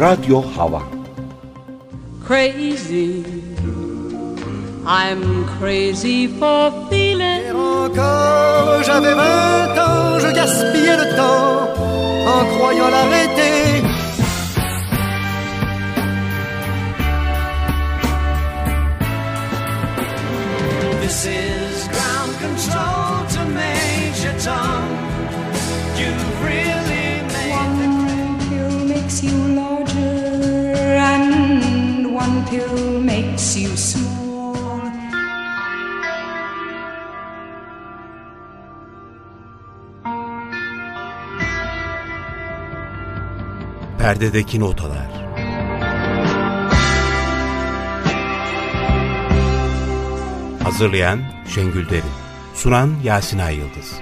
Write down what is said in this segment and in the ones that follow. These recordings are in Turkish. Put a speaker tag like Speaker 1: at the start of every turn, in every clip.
Speaker 1: Radyo Hava
Speaker 2: Crazy. I'm crazy for feeling.
Speaker 3: Encore j'avais vingt ans, je gaspillais le temps en croyant l'arrêter.
Speaker 4: This is
Speaker 5: pill makes you small.
Speaker 6: Perdedeki notalar. Hazırlayan Şengül Derin. Sunan Yasin Ay Yıldız.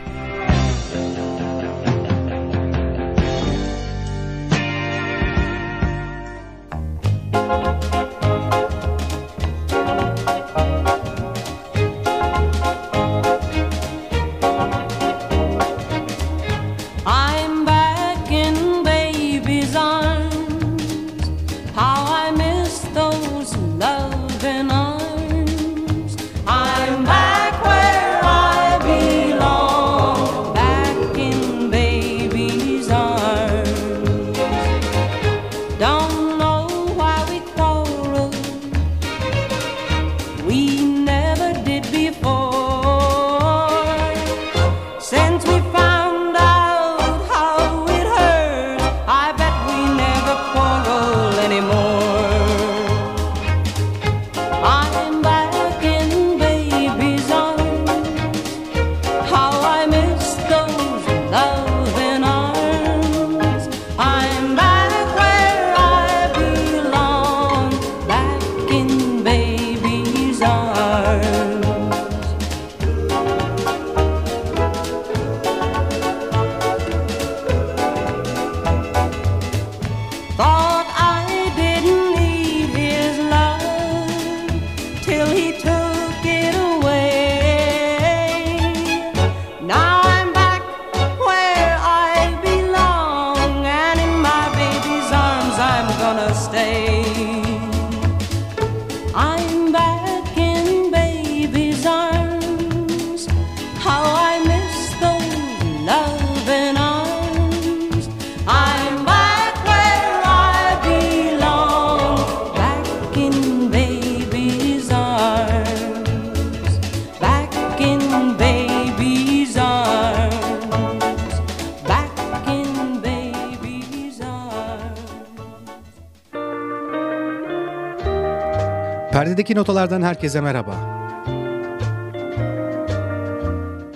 Speaker 7: Perdedeki notalardan herkese merhaba.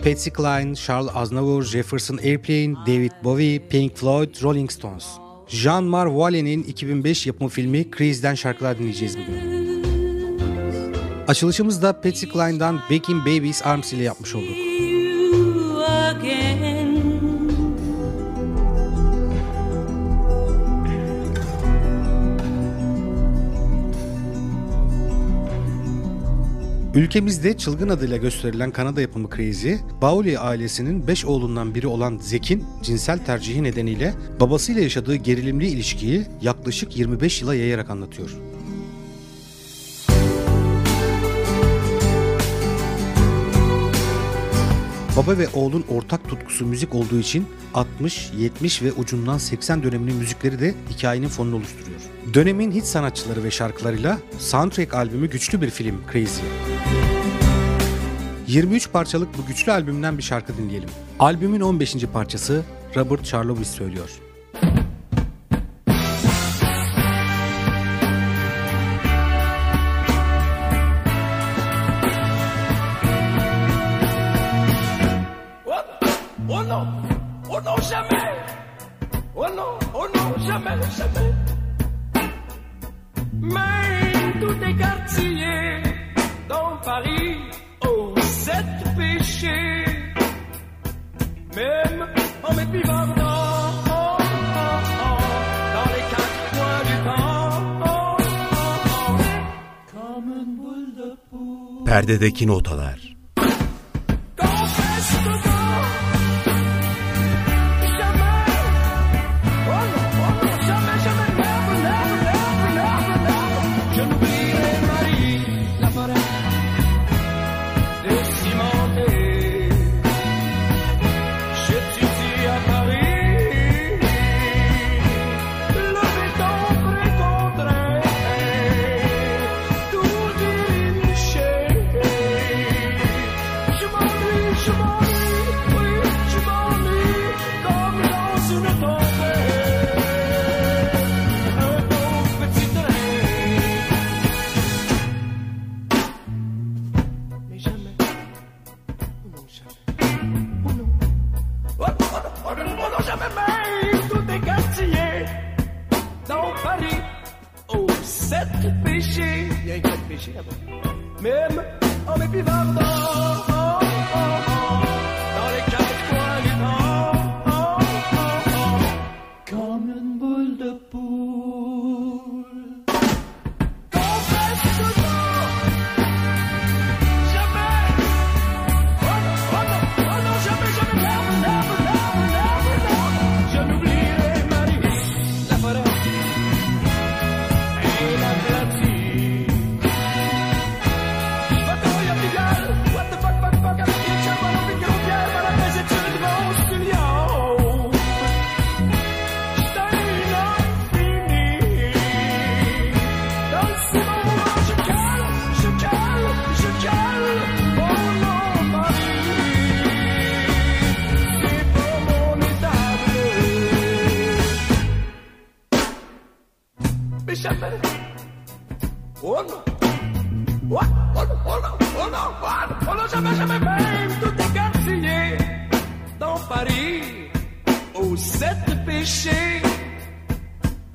Speaker 7: Patsy Cline, Charles Aznavour, Jefferson Airplane, David Bowie, Pink Floyd, Rolling Stones. Jean-Marc Wallen'in 2005 yapımı filmi Creese'den şarkılar dinleyeceğiz bugün. Açılışımızda Patsy Cline'dan Back in Baby's Arms ile yapmış olduk. Ülkemizde çılgın adıyla gösterilen Kanada yapımı Crazy, Bauli ailesinin 5 oğlundan biri olan Zek'in cinsel tercihi nedeniyle babasıyla yaşadığı gerilimli ilişkiyi yaklaşık 25 yıla yayarak anlatıyor. Baba ve oğlun ortak tutkusu müzik olduğu için 60, 70 ve ucundan 80 döneminin müzikleri de hikayenin fonunu oluşturuyor. Dönemin hit sanatçıları ve şarkılarıyla soundtrack albümü güçlü bir film Crazy. 23 parçalık bu güçlü albümden bir şarkı dinleyelim. Albümün 15. parçası Robert Charlowis söylüyor.
Speaker 6: Perdedeki notalar.
Speaker 4: the pool.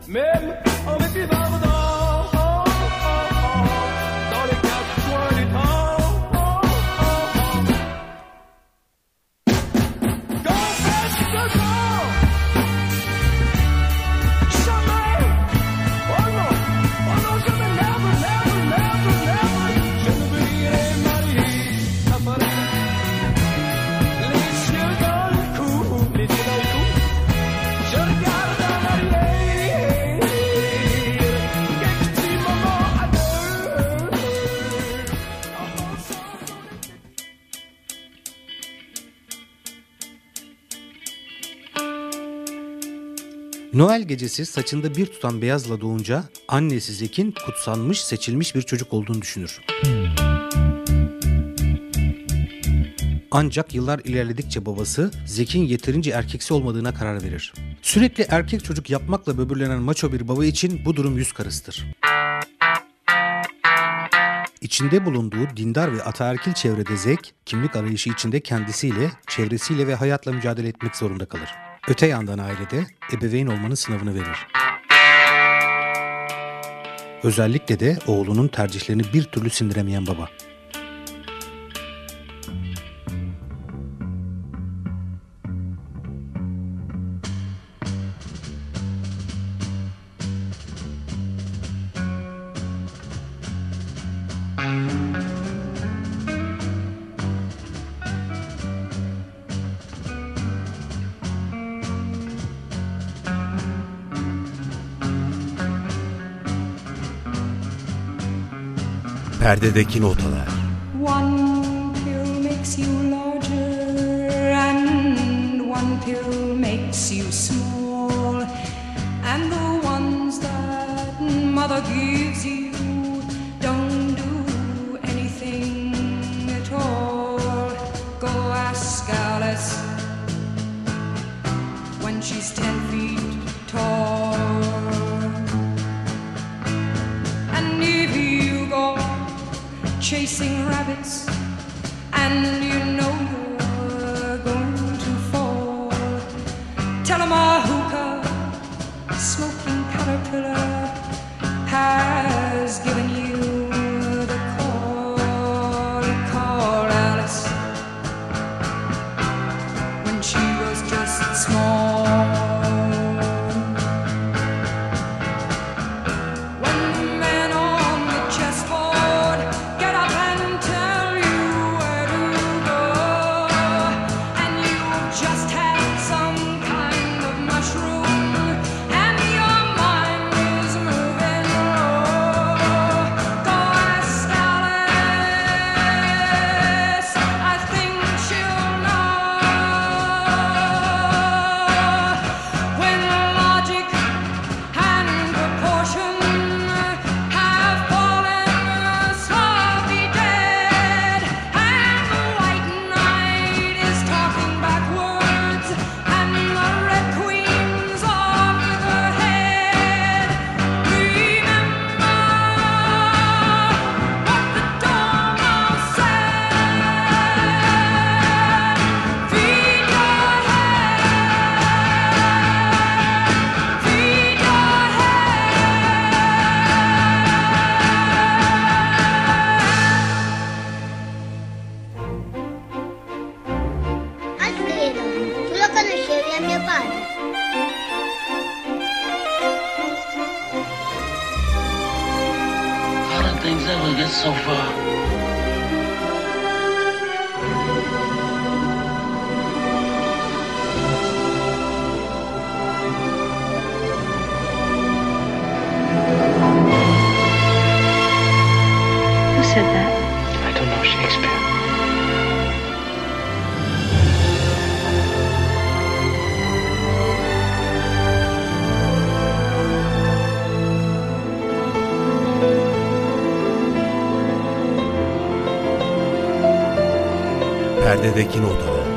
Speaker 4: Même
Speaker 7: Noel gecesi saçında bir tutam beyazla doğunca annesi Zek'in kutsanmış seçilmiş bir çocuk olduğunu düşünür. Ancak yıllar ilerledikçe babası Zek'in yeterince erkeksi olmadığına karar verir. Sürekli erkek çocuk yapmakla böbürlenen maço bir baba için bu durum yüz karısıdır. İçinde bulunduğu dindar ve ataerkil çevrede Zek, kimlik arayışı içinde kendisiyle, çevresiyle ve hayatla mücadele etmek zorunda kalır. Öte yandan ailede ebeveyn olmanın sınavını verir. Özellikle de oğlunun tercihlerini bir türlü sindiremeyen baba.
Speaker 6: perdedeki notalar.
Speaker 5: One pill makes you larger and one pill makes you small and the ones that mother gives you chasing rabbits and
Speaker 8: said that?
Speaker 6: Perdedeki notalar.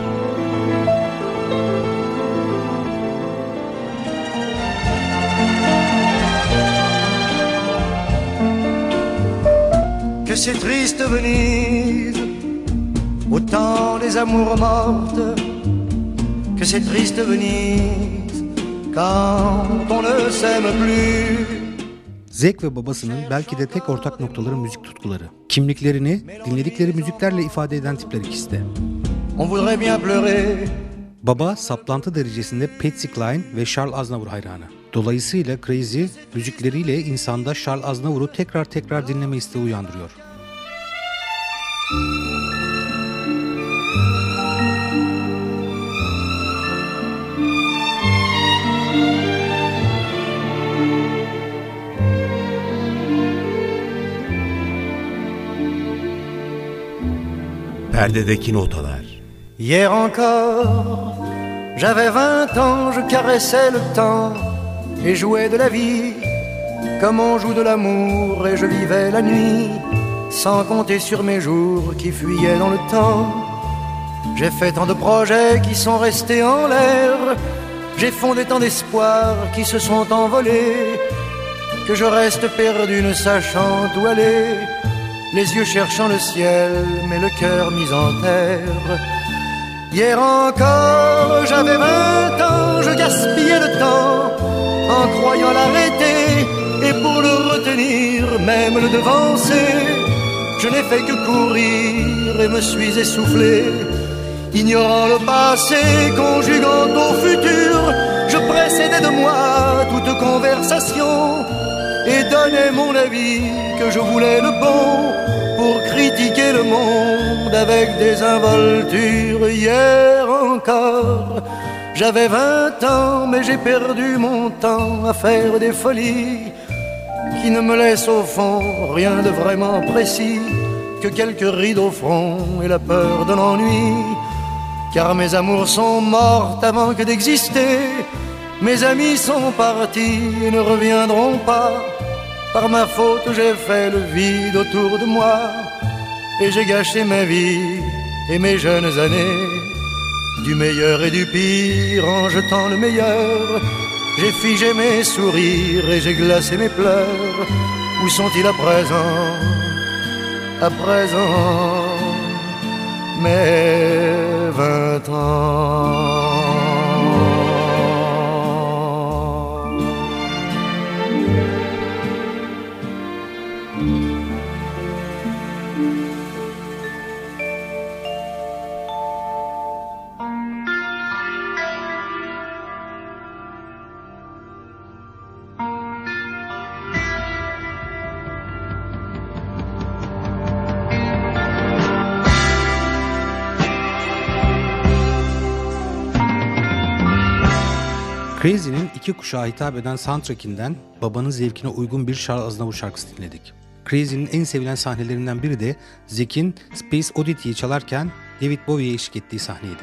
Speaker 3: que c'est triste Venise, au temps des amours mortes, que c'est triste Venise, quand on ne s'aime plus.
Speaker 7: Zek ve babasının belki de tek ortak noktaları müzik tutkuları. Kimliklerini dinledikleri müziklerle ifade eden tipler ikisi de. Baba saplantı derecesinde Patsy Cline ve Charles Aznavour hayranı. Dolayısıyla Crazy müzikleriyle insanda Charles Aznavour'u tekrar tekrar dinleme isteği uyandırıyor.
Speaker 3: Hier encore, j'avais vingt ans, je caressais le temps et jouais de la vie comme on joue de l'amour et je vivais la nuit sans compter sur mes jours qui fuyaient dans le temps. J'ai fait tant de projets qui sont restés en l'air, j'ai fondé tant d'espoirs qui se sont envolés que je reste perdu ne sachant où aller, les yeux cherchant le ciel mais le cœur mis en terre. Hier encore, j'avais vingt ans, je gaspillais le temps en croyant l'arrêter et pour le retenir, même le devancer. Je n'ai fait que courir et me suis essoufflé, ignorant le passé, conjuguant au futur. Je précédais de moi toute conversation et donnais mon avis que je voulais le bon pour critiquer le monde avec des involtures. Hier encore, j'avais vingt ans, mais j'ai perdu mon temps à faire des folies qui ne me laissent au fond rien de vraiment précis que quelques rides au front et la peur de l'ennui. Car mes amours sont mortes avant que d'exister, mes amis sont partis et ne reviendront pas. Par ma faute, j'ai fait le vide autour de moi et j'ai gâché ma vie et mes jeunes années. Du meilleur et du pire en jetant le meilleur, j'ai figé mes sourires et j'ai glacé mes pleurs. Où sont-ils à présent? À présent, mes vingt ans.
Speaker 7: Crazy'nin iki kuşağa hitap eden soundtrackinden babanın zevkine uygun bir Charles Aznavour şarkısı dinledik. Crazy'nin en sevilen sahnelerinden biri de Zek'in Space Oddity'yi çalarken David Bowie'ye eşlik ettiği sahneydi.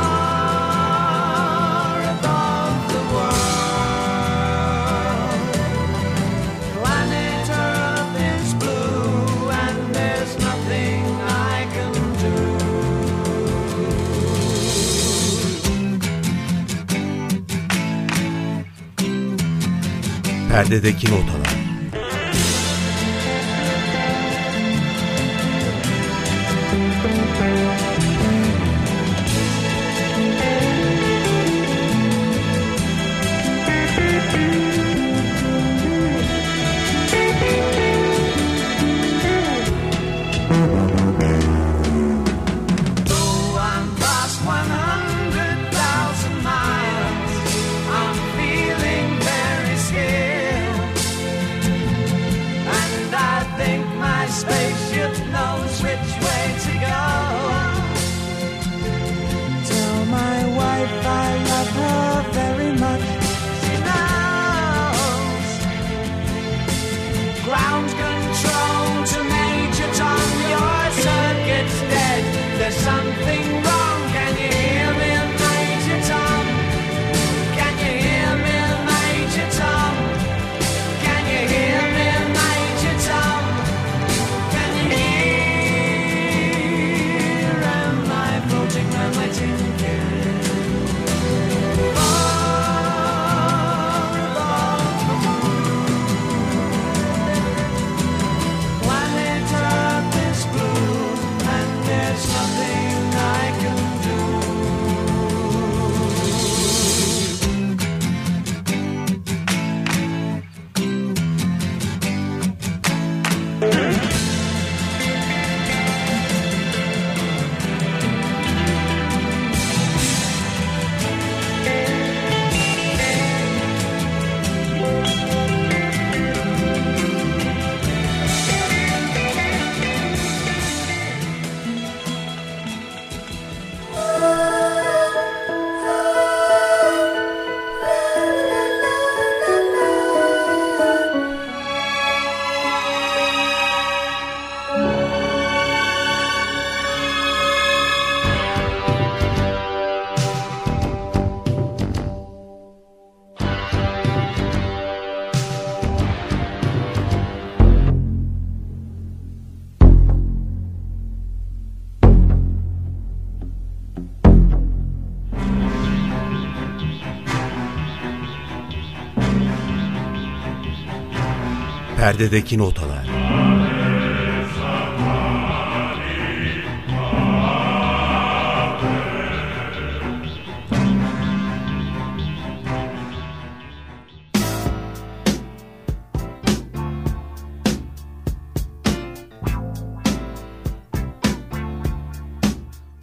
Speaker 2: perdedeki notalar.
Speaker 9: by love her.
Speaker 2: perdedeki notalar.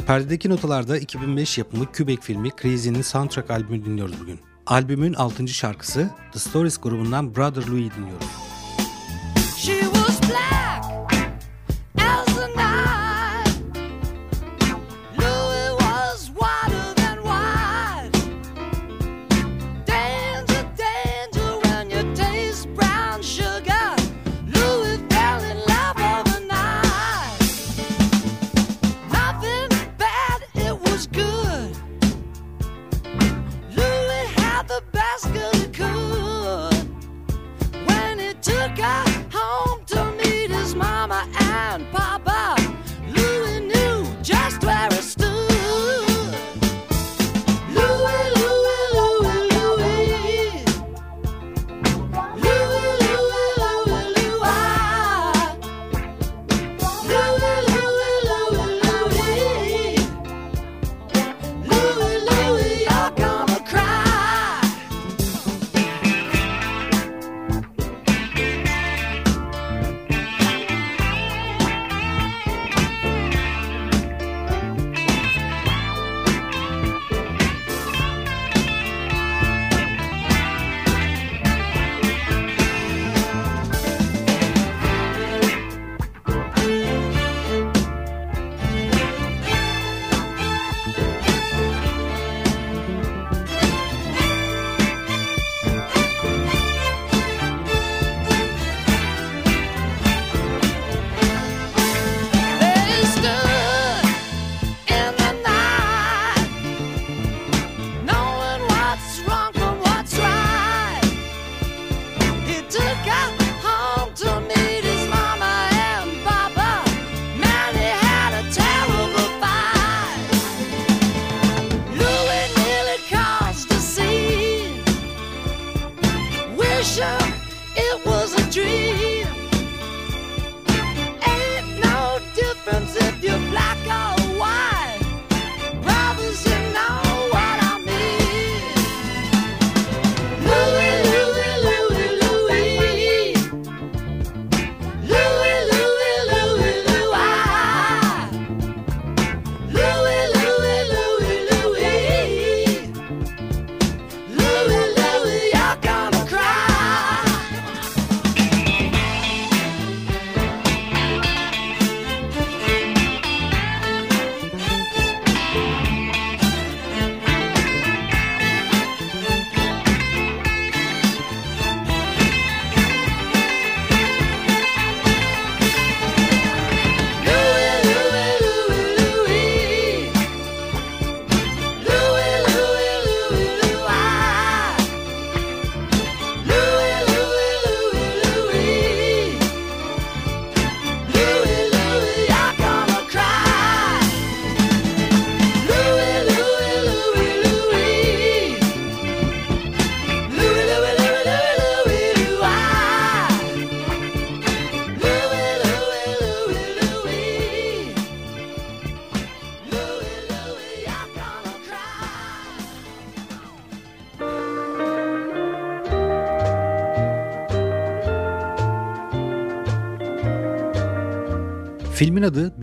Speaker 7: Perdedeki notalarda 2005 yapımı Kübek filmi Crazy'nin soundtrack albümünü dinliyoruz bugün. Albümün 6. şarkısı The Stories grubundan Brother Louie dinliyoruz.
Speaker 6: she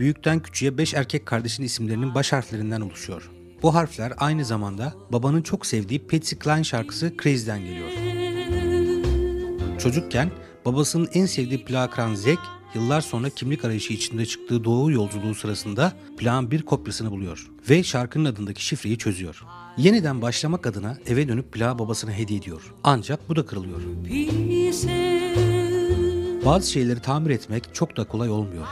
Speaker 7: büyükten küçüğe 5 erkek kardeşin isimlerinin baş harflerinden oluşuyor. Bu harfler aynı zamanda babanın çok sevdiği Patsy Cline şarkısı Crazy'den geliyor. Çocukken babasının en sevdiği plağı kıran Zack, yıllar sonra kimlik arayışı içinde çıktığı doğu yolculuğu sırasında plağın bir kopyasını buluyor ve şarkının adındaki şifreyi çözüyor. Yeniden başlamak adına eve dönüp plağı babasına hediye ediyor. Ancak bu da kırılıyor. Bazı şeyleri tamir etmek çok da kolay olmuyor.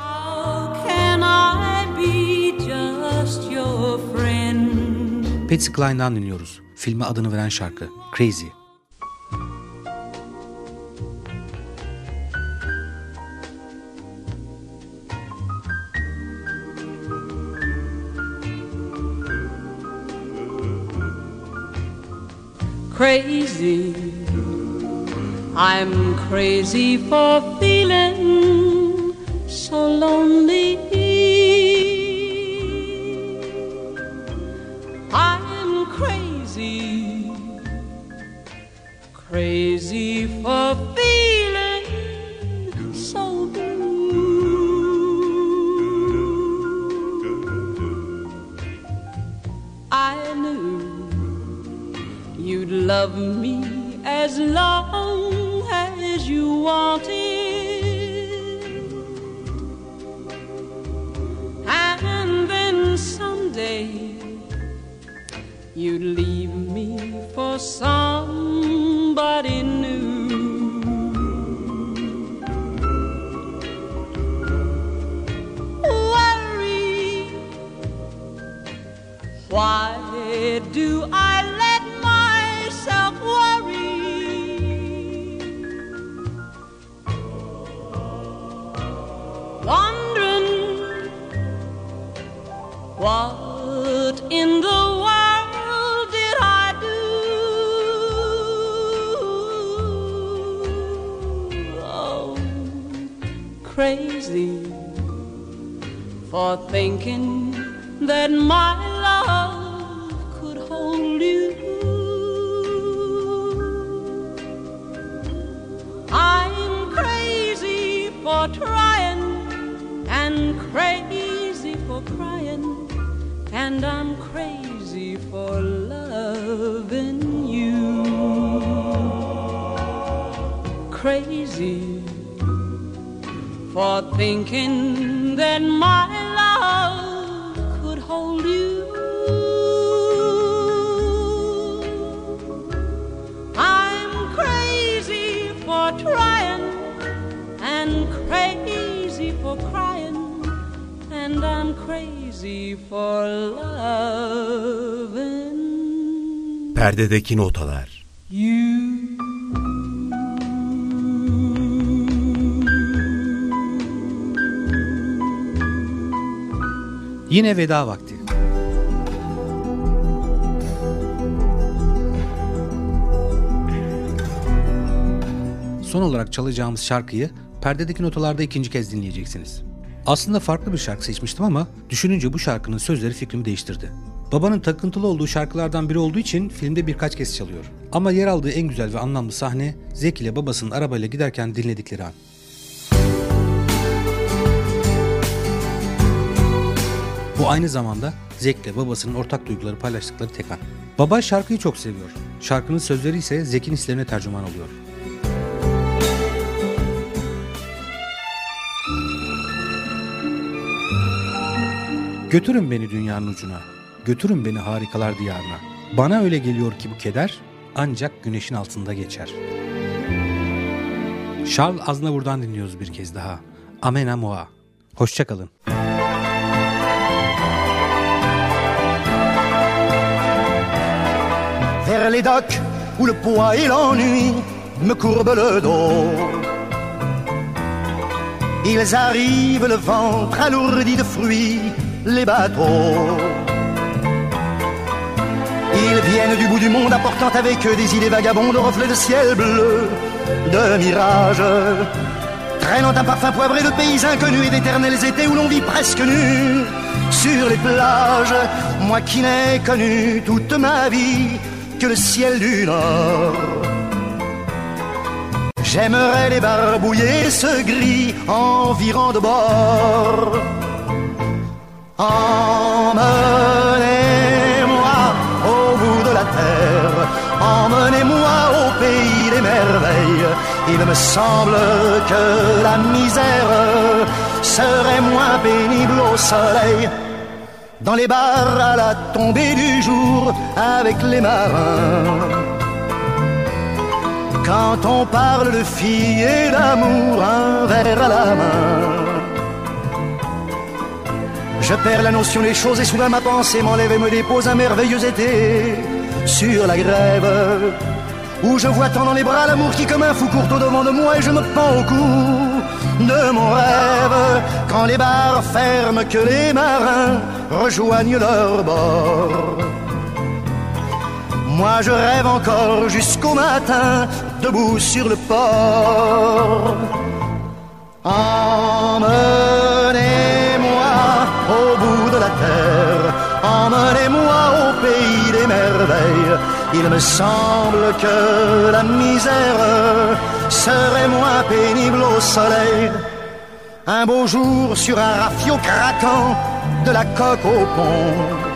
Speaker 7: Patsy Cline'dan dinliyoruz. Filme adını veren şarkı Crazy.
Speaker 6: Crazy, I'm crazy for feeling so lonely. For thinking that my love could hold you. I'm crazy for trying and crazy for crying, and I'm crazy for loving you. Crazy for thinking that my
Speaker 2: Perdedeki notalar.
Speaker 6: you.
Speaker 7: Yine veda vakti. Son olarak çalacağımız şarkıyı perdedeki notalarda ikinci kez dinleyeceksiniz. Aslında farklı bir şarkı seçmiştim ama düşününce bu şarkının sözleri fikrimi değiştirdi. Babanın takıntılı olduğu şarkılardan biri olduğu için filmde birkaç kez çalıyor. Ama yer aldığı en güzel ve anlamlı sahne Zeki ile babasının arabayla giderken dinledikleri an. Bu aynı zamanda Zek'le babasının ortak duyguları paylaştıkları tek an. Baba şarkıyı çok seviyor. Şarkının sözleri ise Zek'in hislerine tercüman oluyor. Götürün beni dünyanın ucuna. Götürün beni harikalar diyarına. Bana öyle geliyor ki bu keder ancak güneşin altında geçer. Charles Aznavur'dan dinliyoruz bir kez daha. Amena Moa. Hoşçakalın.
Speaker 3: vers les docks où le poids et l'ennui me courbent le dos. Ils arrivent le ventre alourdi de fruits, les bateaux. Ils viennent du bout du monde apportant avec eux des idées vagabondes, reflets de ciel bleu, de mirages. Traînant un parfum poivré de pays inconnus et d'éternels étés où l'on vit presque nu sur les plages. Moi qui n'ai connu toute ma vie que le ciel du nord. J'aimerais les barbouiller ce gris environ de bord. Emmenez-moi au bout de la terre, emmenez-moi au pays des merveilles. Il me semble que la misère serait moins pénible au soleil. Dans les bars à la tombée du jour avec les marins. Quand on parle de filles et d'amour, un verre à la main. Je perds la notion des choses et soudain ma pensée m'enlève et me dépose un merveilleux été sur la grève. Où je vois tant dans les bras l'amour qui comme un fou court au devant de moi et je me pends au cou de mon rêve. Quand les bars ferment, que les marins rejoignent leur bord. Moi je rêve encore jusqu'au matin, debout sur le port. Emmenez-moi emmenez-moi au pays des merveilles. Il me semble que la misère serait moins pénible au soleil. Un beau jour sur un rafio craquant de la coque au pont.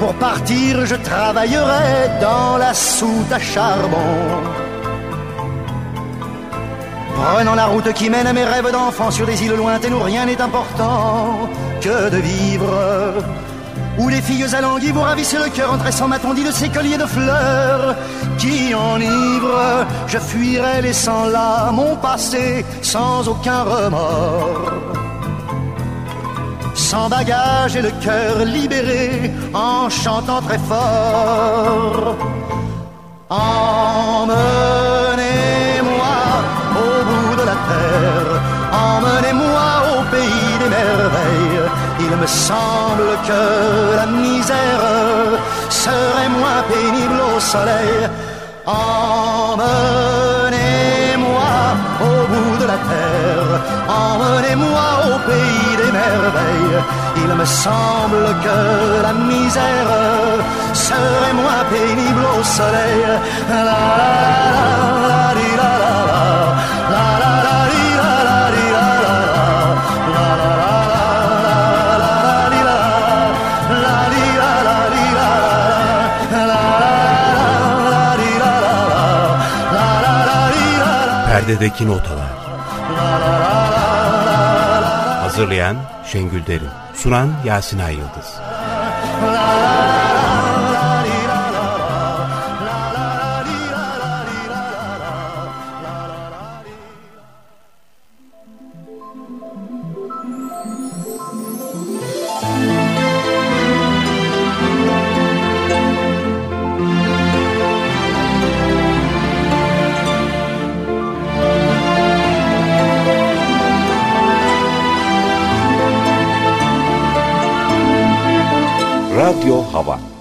Speaker 3: Pour partir, je travaillerai dans la soute à charbon. Prenant la route qui mène à mes rêves d'enfant sur des îles lointaines où rien n'est important que de vivre. Où les filles alanguies vous ravissent le cœur en tressant ma tondie de ces colliers de fleurs qui enivrent. Je fuirai laissant là mon passé sans aucun remords sans bagage et le cœur libéré en chantant très fort. Emmenez-moi Il me semble que la misère serait moins pénible au soleil. Emmenez-moi au bout de la terre. Emmenez-moi au pays des merveilles. Il me semble que la misère serait moins pénible au soleil.
Speaker 2: Perdedeki notalar. Hazırlayan Şengül Derin. Sunan Yasin Ay Yıldız.
Speaker 1: Radyo Hava